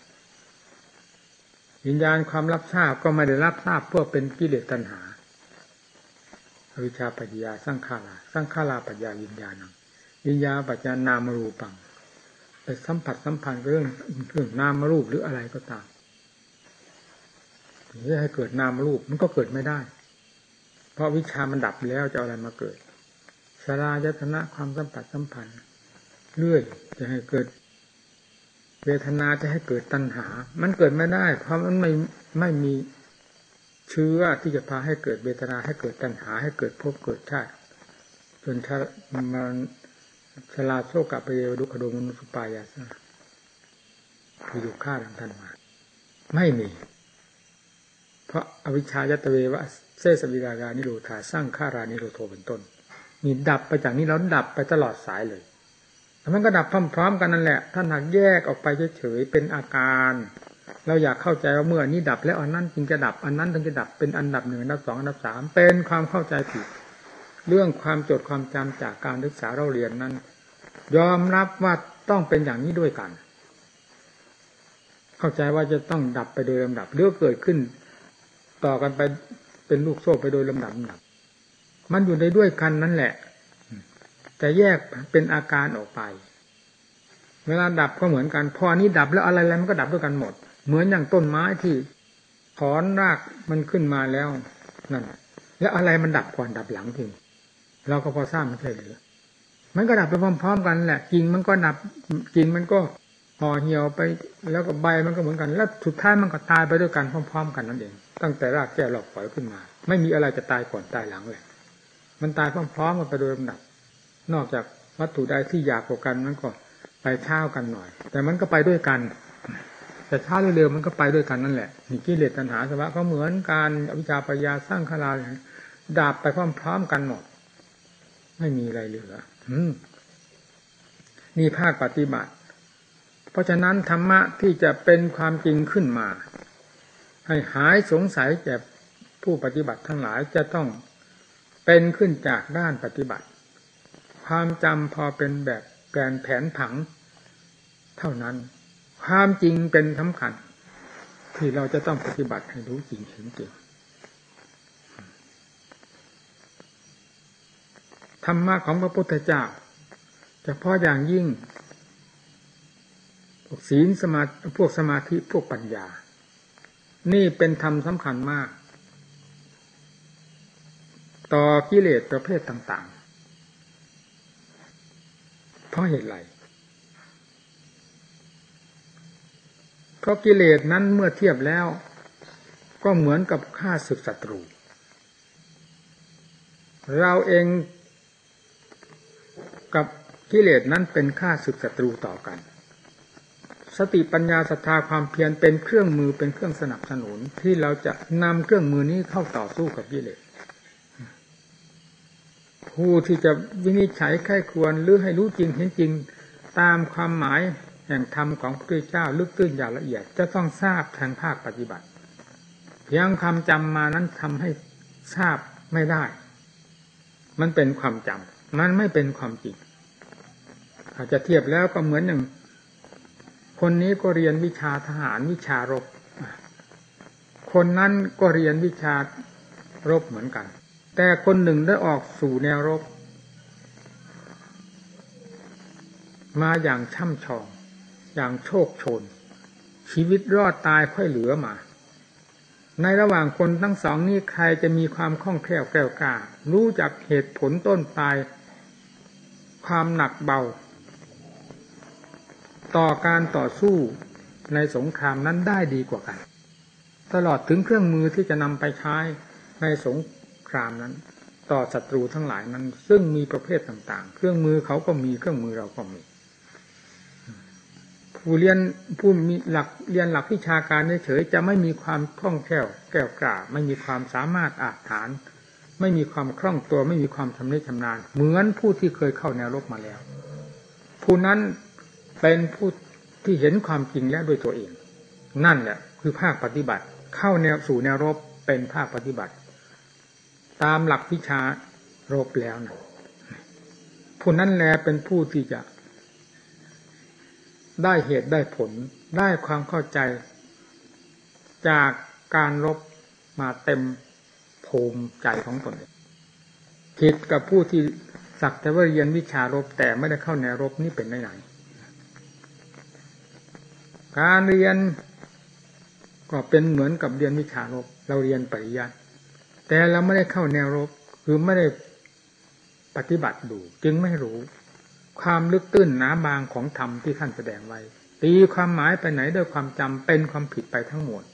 วิญญาณความรับทราบก็ไม่ได้รับทราบเพื่อเป็นกิเลสตัณหา อวิชชาปัญญาสร้างขาราสร้างขาราปัญญาวิญญาณังวิญญาปัญญานามรูปังไปสัมผัสสัมพันธ์เรื่องเรื่องนามรูปหรืออะไรก็ตามหรือให้เกิดนามรูปมันก็เกิดไม่ได้ เพราะวิชามันดับแล้วจะอะไรมาเกิดสารายตนะความสัมผัสสัมพันธ์เรื่อยจะให้เกิด เวทนาจะให้เกิดตัณหา มันเกิดไม่ได้ เพราะมันไม่ไม่มี เชื้อที่จะพาให้เกิดเบตนาให้เกิดตัณหาให้เกิดภพเกิดชาติจนถ้ามันชลาโซกับไปดุขโดมนุสปายาสคืออยู่ฆ่าดังท่านมาไม่มี เพราะอวิชชายตเววะเซสวิรากานิโรธาสร้างฆารานิโรโทเป็นต้นมีดับไปจากนี้แล้วดับไปตลอดสายเลยแล้วมันก็ดับพร้อมๆกันนั่นแหละ ท่านหากแยกออกไปเฉยๆเป็นอาการ เราอยากเข้าใจว่าเมื่อนี้ดับแล้วอันนั้นจึงจะดับอันนั้นถึงจะดับเป็นอันดับหนึ่งอันดับสองอันดับสามเป็นความเข้าใจผิด เรื่องความจดความจำจากการศึกษาเราเรียนนั้น ยอมรับว่าต้องเป็นอย่างนี้ด้วยกัน เข้าใจว่าจะต้องดับไปโดยลำดับเรื่องเกิดขึ้น ต่อกันไปเป็นลูกโซ่ไปโดยลำดับลำดับ มันอยู่ในด้วยกันนั่นแหละ แต่แยกเป็นอาการออกไป เวลาดับก็เหมือนกัน พอนี้ดับแล้วอะไรอะไรมันก็ดับด้วยกันหมด เหมือนอย่างต้นไม้ที่ถอนรากมันขึ้นมาแล้วนั่นแล้วอะไรมันดับก่อนดับหลังทีเราก็พอทราบมันใช่หรือมันก็ดับไปพร้อมๆกันแหละกิ่งมันก็ดับกิ่งมันก็ห่อเหี่ยวไปแล้วก็ใบมันก็เหมือนกัน แล้วสุดท้ายมันก็ตายไปด้วยกันพร้อม ๆ กันนั่นเอง ตั้งแต่รากแก้วหลอกปล่อยขึ้นมา ไม่มีอะไรจะตายก่อนตายหลังเลยมันตายพร้อมๆกันไปโดยลำดับ นอกจากวัตถุใดที่อยากกว่ากันมันก็ไปเท่ากันหน่อย แต่มันก็ไปด้วยกัน แต่ช้าเร็วๆมันก็ไปด้วยกันนั่นแหละนี่กิเลสตัณหาสภาวะก็เหมือนการอวิชชาปัญญาสร้างขาราดาบไปพร้อมๆกันหมด ไม่มีอะไรเหลือนี่ภาคปฏิบัติ เพราะฉะนั้นธรรมะที่จะเป็นความจริงขึ้นมา ให้หายสงสัยแก่ผู้ปฏิบัติทั้งหลายจะต้องเป็นขึ้นจากด้านปฏิบัติ ความจำพอเป็นแบบแกนแผนผัง เท่านั้น ความจริงเป็นสำคัญ ที่เราจะต้องปฏิบัติให้รู้จริงเห็นจริงธรรมะของพระพุทธเจ้าเฉพาะอย่างยิ่ง พวกศีลสมาพวกสมาธิพวกปัญญา นี่เป็นธรรมสำคัญมาก ต่อกิเลสประเภทต่าง ๆ เพราะเหตุไรเพ ราะกิเลสนั้นเมื่อเทียบแล้ว ก็เหมือนกับฆ่าศึกศัตรู เราเองกับกิเลสนั้นเป็นฆ่าศึกศัตรูต่อกัน สติปัญญาศรัทธาความเพียรเป็นเครื่องมือเป็นเครื่องสนับสนุนที่เราจะนำเครื่องมือนี้เข้าต่อสู้กับกิเลสผู้ที่จะวินิจฉัยไข้ควรหรือให้รู้จริงเห็นจริงตามความหมาย แห่งธรรมของพระพุทธเจ้าลึกตื้นอย่างละเอียด จะต้องทราบทางภาคปฏิบัติ เพียงคำจำมานั้นทำให้ทราบไม่ได้ มันเป็นความจำมันไม่เป็นความจริง อาจจะเทียบแล้วก็เหมือนอย่างคนนี้ก็เรียนวิชาทหารวิชารบ คนนั้นก็เรียนวิชารบเหมือนกัน แต่คนหนึ่งได้ออกสู่แนวรบ มาอย่างช่ำชอง อย่างโชคโชน ชีวิตรอดตายค่อยเหลือมา ในระหว่างคนทั้งสองนี้ใครจะมีความคล่องแคล่วแก้วกล้ารู้จักเหตุผลต้นปลาย ความหนักเบา ต่อการต่อสู้ในสงครามนั้นได้ดีกว่ากัน ตลอดถึงเครื่องมือที่จะนำไปใช้ในสงครามนั้น ต่อศัตรูทั้งหลายนั้น ซึ่งมีประเภทต่างๆ เครื่องมือเขาก็มีเครื่องมือเราก็มี ผู้เรียนผู้มีหลักเรียนหลักวิชาการเฉยจะไม่มีความคล่องแคล่วแก้วกล้าไม่มีความสามารถอาจฐาน ไม่มีความคล่องตัว ไม่มีความชำนิชำนาญ เหมือนผู้ที่เคยเข้าแนวรบมาแล้ว ผู้นั้นเป็นผู้ที่เห็นความจริงแล้วด้วยตัวเอง นั่นแหละคือภาคปฏิบัติ เข้าแนวสู่แนวรบเป็นภาคปฏิบัติ ตามหลักวิชารบแล้วนะผู้นั้นแลเป็นผู้ที่จะ ได้เหตุได้ผลได้ความเข้าใจ จากการรบมาเต็มภูมิใจของตนผิดกับผู้ที่สักแต่ว่าเรียนวิชารบแต่ไม่ได้เข้าแนวรบนี่เป็นได้ไหนการเรียนก็เป็นเหมือนกับเรียนวิชารบเราเรียนปริยัติแต่เราไม่ได้เข้าแนวรบคือไม่ได้ปฏิบัติดูจึงไม่รู้ ความลึกตื้นหนาบางของธรรมที่ท่านแสดงไว้ ตีความหมายไปไหนด้วยความจำเป็นความผิดไปทั้งหมด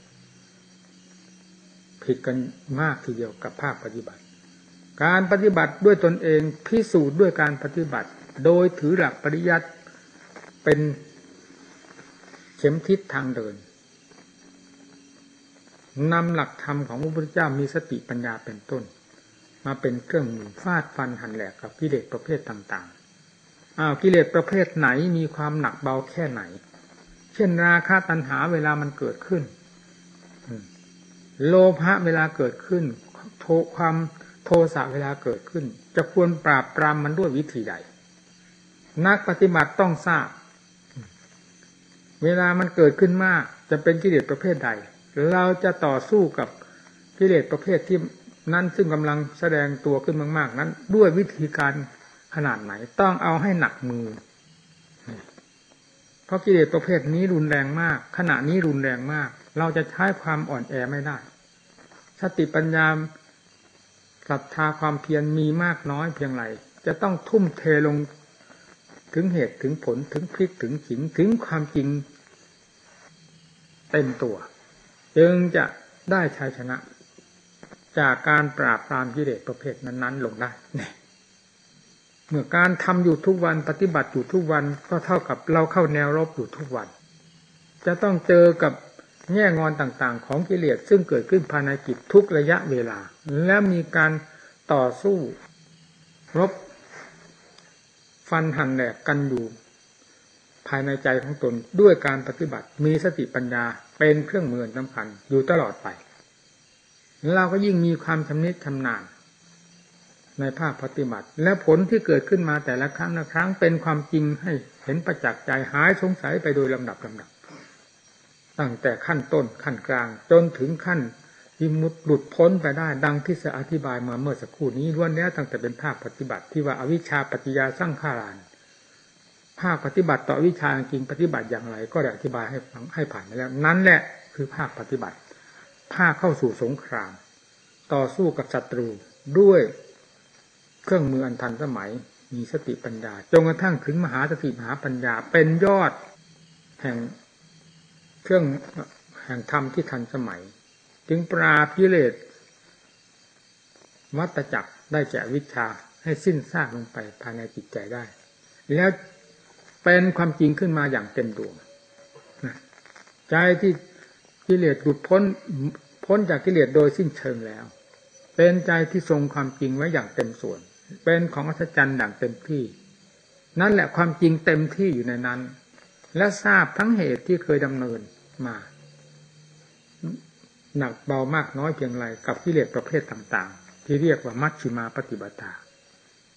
ผิดกันมากทีเดียวกับภาคปฏิบัติ การปฏิบัติด้วยตนเองพิสูจน์ด้วยการปฏิบัติ โดยถือหลักปริยัติเป็นเข็มทิศทางเดินนำหลักธรรมของพระพุทธเจ้ามีสติปัญญาเป็นต้น มาเป็นเครื่องมือฟาดฟันหันแหลกกับกิเลสประเภทต่างๆ อ้าวกิเลสประเภทไหนมีความหนักเบาแค่ไหน เช่นราคะตัณหาเวลามันเกิดขึ้น โลภะเวลาเกิดขึ้น โทความโทสะเวลาเกิดขึ้น จะควรปราบปรามมันด้วยวิธีใด นักปฏิบัติต้องทราบ เวลามันเกิดขึ้นมาก จะเป็นกิเลสประเภทใด เราจะต่อสู้กับกิเลสประเภทที่นั้นซึ่งกำลังแสดงตัวขึ้นมาก ๆ นั้น ด้วยวิธีการ ขนาดไหน ต้องเอาให้หนักมือ เพราะกิเลสประเภทนี้รุนแรงมาก ขณะนี้รุนแรงมาก เราจะใช้ความอ่อนแอไม่ได้ สติปัญญาศรัทธาความเพียรมีมากน้อยเพียงไรจะต้องทุ่มเทลงถึงเหตุถึงผลถึงพลิกถึงขิงถึงความจริงเต็มตัว จึงจะได้ชัยชนะ จากการปราบปรามกิเลสประเภทนั้น ๆ ลงได้เนี่ย เมื่อการทำอยู่ทุกวันปฏิบัติอยู่ทุกวันก็เท่ากับเราเข้าแนวรบอยู่ทุกวัน จะต้องเจอกับแง่งอนต่างๆ ของกิเลสซึ่งเกิดขึ้นภายในจิตทุกระยะเวลา และมีการต่อสู้ รบ ฟันหันแหลกกันอยู่ภายในใจของตนด้วยการปฏิบัติมีสติปัญญาเป็นเครื่องมือสำคัญอยู่ตลอดไป เราก็ยิ่งมีความชำนิชำนาญ ในภาคปฏิบัติ และผลที่เกิดขึ้นมาแต่ละครั้งละครั้งเป็นความจริงให้เห็นประจักษ์ใจหายสงสัยไปโดยลำดับลำดับ ตั้งแต่ขั้นต้นขั้นกลาง จนถึงขั้นที่มุดหลุดพ้นไปได้ดังที่จะอธิบายมาเมื่อสักครู่นี้ล้วนแล้วตั้งแต่เป็นภาคปฏิบัติที่ว่าอวิชชาปัจจยาสร้างข้ารานภาคปฏิบัติต่อวิชาจริงปฏิบัติอย่างไร ก็ได้อธิบายให้ฟังให้ผ่านไปแล้ว นั่นแหละคือภาคปฏิบัติ ภาคเข้าสู่สงคราม ต่อสู้กับศัตรูด้วย เครื่องมืออันทันสมัย มีสติปัญญาจนกระทั่งถึงมหาสติมหาปัญญาเป็นยอดแห่งเครื่องแห่งธรรมที่ทันสมัย จึงปราบกิเลสวัตจักรได้แก่วิชาให้สิ้นซากลงไปภายในจิตใจได้ แล้วเป็นความจริงขึ้นมาอย่างเต็มดวงใจที่กิเลสหลุดพ้นพ้นจากกิเลสโดยสิ้นเชิงแล้ว เป็นใจที่ทรงความจริงไว้อย่างเต็มส่วน เป็นของอัศจรรย์อย่างเต็มที่ นั่นแหละความจริงเต็มที่อยู่ในนั้น และทราบทั้งเหตุที่เคยดำเนินมา หนักเบามากน้อยเพียงไรกับกิเลสประเภทต่างๆ ที่เรียกว่ามัชฌิมาปฏิบัติ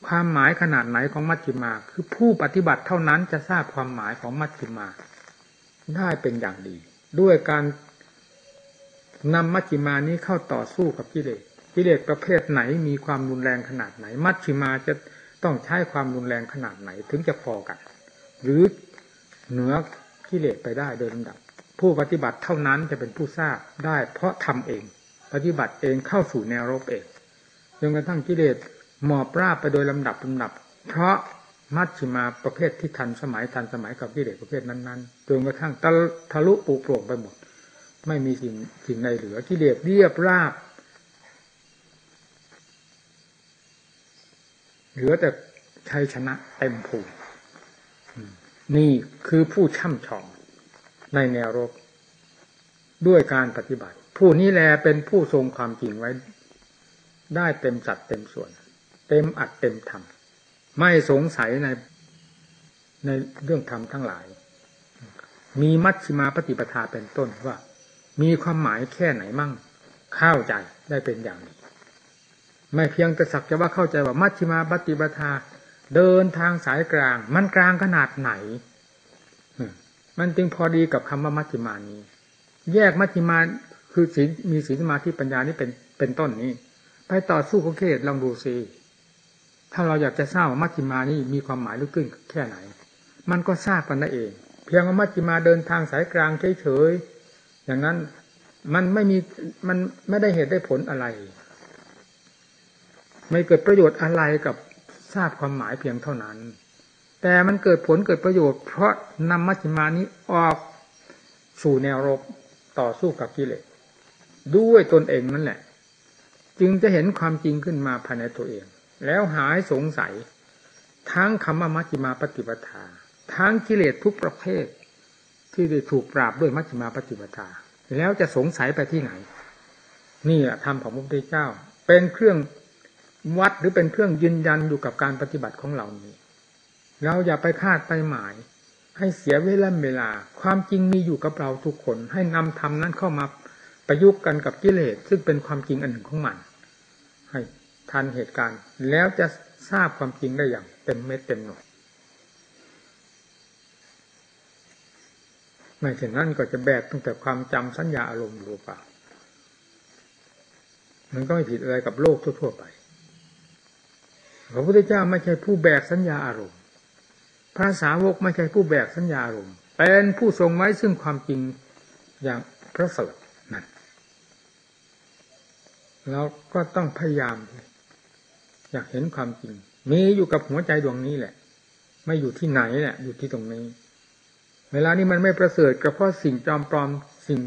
ความหมายขนาดไหนของมัชฌิมา คือผู้ปฏิบัติเท่านั้นจะทราบความหมายของมัชฌิมา ได้เป็นอย่างดี ด้วยการนำมัชฌิมานี้เข้าต่อสู้กับกิเลส กิเลสประเภทไหนมีความรุนแรงขนาดไหน มัชฌิมาจะต้องใช้ความรุนแรงขนาดไหนถึงจะพอกัน หรือเหนือกิเลสไปได้โดยลำดับ ผู้ปฏิบัติเท่านั้นจะเป็นผู้ทราบได้ เพราะทำเอง ปฏิบัติเองเข้าสู่แนวรบเองจนกระทั่งกิเลสหมอบราบไปโดยลำดับลำดับ เพราะมัชฌิมาประเภทที่ทันสมัยทันสมัยกับกิเลสประเภทนั้นๆจนกระทั่งทะลุปูโปร่งไปหมด ไม่มีสิ่งสิ่งใดเหลือกิเลสเรียบราบ เหลือแต่ชัยชนะเต็มภูมินี่คือผู้ช่ำชองในแนวรบด้วยการปฏิบัติ ผู้นี้แลเป็นผู้ทรงความจริงไว้ ได้เต็มสัดเต็มส่วน เต็มอัดเต็มธรรมไม่สงสัยในในเรื่องธรรมทั้งหลาย มีมัชฌิมาปฏิปทาเป็นต้นว่า มีความหมายแค่ไหนมั่ง เข้าใจได้เป็นอย่างนี้ ไม่เพียงแต่สักจะว่าเข้าใจว่ามัชฌิมาปฏิปทา เดินทางสายกลาง มันกลางขนาดไหน มันจึงพอดีกับคำว่ามัชฌิมานี้ แยกมัชฌิมาคือศีลมีศีลสมาธิปัญญานี่เป็นเป็นต้นนี้ ไปต่อสู้กับเขตลองดูซิถ้าเราอยากจะทราบว่ามัชฌิมานี่มีความหมายลึกซึ้งแค่ไหน มันก็ทราบกันได้เอง เพียงว่ามัชฌิมาเดินทางสายกลางเฉยๆอย่างนั้นมันไม่มีมันไม่ได้เหตุได้ผลอะไร ไม่เกิดประโยชน์อะไรกับทราบความหมายเพียงเท่านั้น แต่มันเกิดผลเกิดประโยชน์ เพราะนำมัชฌิมานี้ออกสู่แนวรบต่อสู้กับกิเลสด้วยตนเองนั่นแหละ จึงจะเห็นความจริงขึ้นมาภายในตัวเอง แล้วหายสงสัย ทั้งคำว่ามัชฌิมาปฏิปทา ทั้งกิเลสทุกประเภท ที่ได้ถูกปราบด้วยมัชฌิมาปฏิปทา แล้วจะสงสัยไปที่ไหน นี่แหละธรรมของพระพุทธเจ้า เป็นเครื่อง วัดหรือเป็นเครื่องยืนยันอยู่กับการปฏิบัติของเรานี้เราอย่าไปคาดไปหมาย ให้เสียเวลาเวลา ความจริงมีอยู่กับเราทุกคน ให้นำธรรมนั้นเข้ามาประยุกต์กันกับกิเลสซึ่งเป็นความจริงอันหนึ่งของมัน ให้ทันเหตุการณ์ แล้วจะทราบความจริงได้อย่างเต็มเม็ดเต็มหน่วยไม่เช่นนั้นก็จะแบกตั้งแต่ความจำสัญญาอารมณ์อยู่เปล่ามันก็ไม่ผิดอะไรกับโลกทั่วๆไป พระพุทธเจ้าไม่ใช่ผู้แบกสัญญาอารมณ์ พระสาวกไม่ใช่ผู้แบกสัญญาอารมณ์ เป็นผู้ทรงไว้ซึ่งความจริงอย่างพระเสดนั่นเราก็ต้องพยายาม อยากเห็นความจริง มีอยู่กับหัวใจดวงนี้แหละ ไม่อยู่ที่ไหนแหละอยู่ที่ตรงนี้ เวลานี้มันไม่ประเสริฐก็เพราะสิ่งจอมปลอมสิ่ง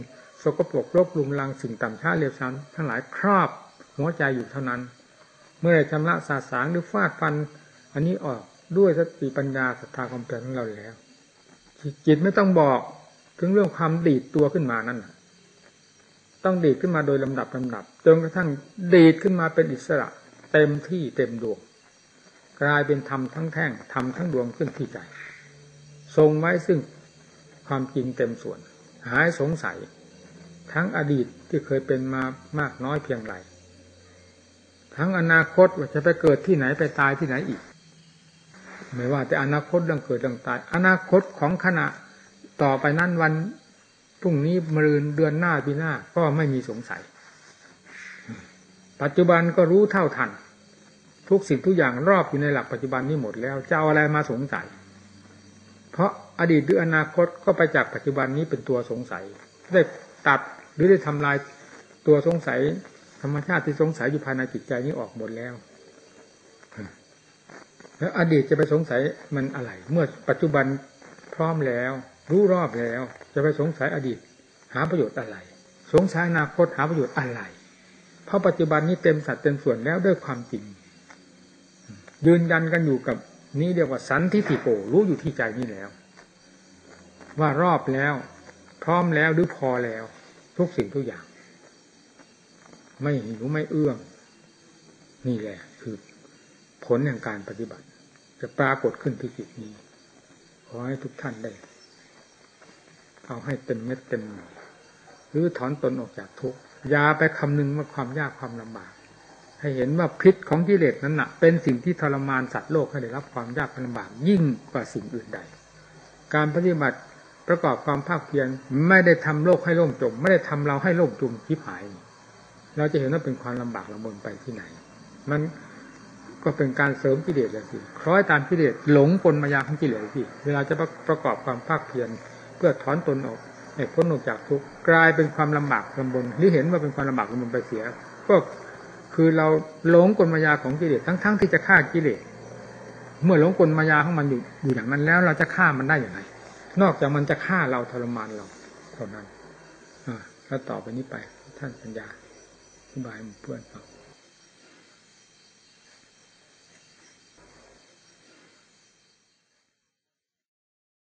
สกปรกโรบลุมลังสิ่งต่ำช้าเร็วช้าทั้งหลายครอบหัวใจอยู่เท่านั้น เมื่อไรชำระสาสางหรือฟาดฟัน อันนี้ออกด้วยสติปัญญาศรัทธาความเพียรของเราแล้วจิตไม่ต้องบอกถึงเรื่องความดีดตัวขึ้นมานั่นต้องดีดขึ้นมาโดยลำดับลำดับจนกระทั่งดีดขึ้นมาเป็นอิสระ เต็มที่เต็มดวง กลายเป็นธรรมทั้งแท่งธรรมทั้งดวงขึ้นที่ใจ ทรงไว้ซึ่งความจริงเต็มส่วน หายสงสัย ทั้งอดีตที่เคยเป็นมามากน้อยเพียงไร ทั้งอนาคตว่าจะไปเกิดที่ไหนไปตายที่ไหนอีก ไม่ว่าแต่อนาคตเรื่องเกิดเรื่องตาย อนาคตของขณะต่อไปนั้นวันพรุ่งนี้มรืนเดือนหน้าปีหน้าก็ไม่มีสงสัย ปัจจุบันก็รู้เท่าทัน ทุกสิ่งทุกอย่างรอบอยู่ในหลักปัจจุบันนี้หมดแล้วจะเอาอะไรมาสงสัย เพราะอดีตหรืออนาคตก็ไปจากปัจจุบันนี้เป็นตัวสงสัย ได้ตัดหรือได้ทำลายตัวสงสัย ธรรมชาติที่สงสัยอยู่ภายในจิตใจนี้ออกหมดแล้ว แล้วอดีตจะไปสงสัยมันอะไร เมื่อปัจจุบันพร้อมแล้ว รู้รอบแล้ว จะไปสงสัยอดีต หาประโยชน์อะไร สงสัยอนาคตหาประโยชน์อะไร เพราะปัจจุบันนี้เต็มสัดเต็มส่วนแล้วด้วยความจริง ยืนยันกันอยู่กับนี้เรียกว่าสันทิฏฐิโกรู้อยู่ที่ใจนี่แล้ว ว่ารอบแล้ว พร้อมแล้วหรือพอแล้ว ทุกสิ่งทุกอย่าง ไม่หิวไม่เอื้องนี่แหละ คือผลแห่งการปฏิบัติ จะปรากฏขึ้นที่จิตนี้ ขอให้ทุกท่านได้ เอาให้เต็มเม็ดเต็มหน่วยหรือถอนตนออกจากทุกข์อย่าไปคำนึงว่าความยากความลำบาก ให้เห็นว่าพิษของกิเลสนั้นนะ่ะ เป็นสิ่งที่ทรมานสัตว์โลกให้ได้รับความยากลำบาก ยิ่งกว่าสิ่งอื่นใด การปฏิบัติประกอบความภาคเพียรไม่ได้ทำโลกให้ล่มจม ไม่ได้ทำเราให้ล่มจมทิพหาย เราจะเห็นว่าเป็นความลำบากลำบนไปที่ไหน มันก็เป็นการเสริมกิเลสเลยสิคล้อยตามกิเลสหลงปนมายาของกิเลสสิเวลาจะประกอบความภาคเพียรเพื่อถอนตนออกให้พ้นออกจากทุกข์กลายเป็นความลำบากลำบนหรือเห็นว่าเป็นความลำบากลำบนไปเสีย ก็คือเราหลงกลมายาของกิเลสทั้งๆทที่จะฆ่ากิเลสเมื่อหลงกลมายาของมันอยู่อยู่อย่างนั้นแล้วเราจะฆ่ามันได้อย่างไรนอกจากมันจะฆ่าเราทรมานเราเท่านั้นอ่าแล้วต่อไปนี้ไป ท่านปัญญา ธิบายเพื่อนฟัง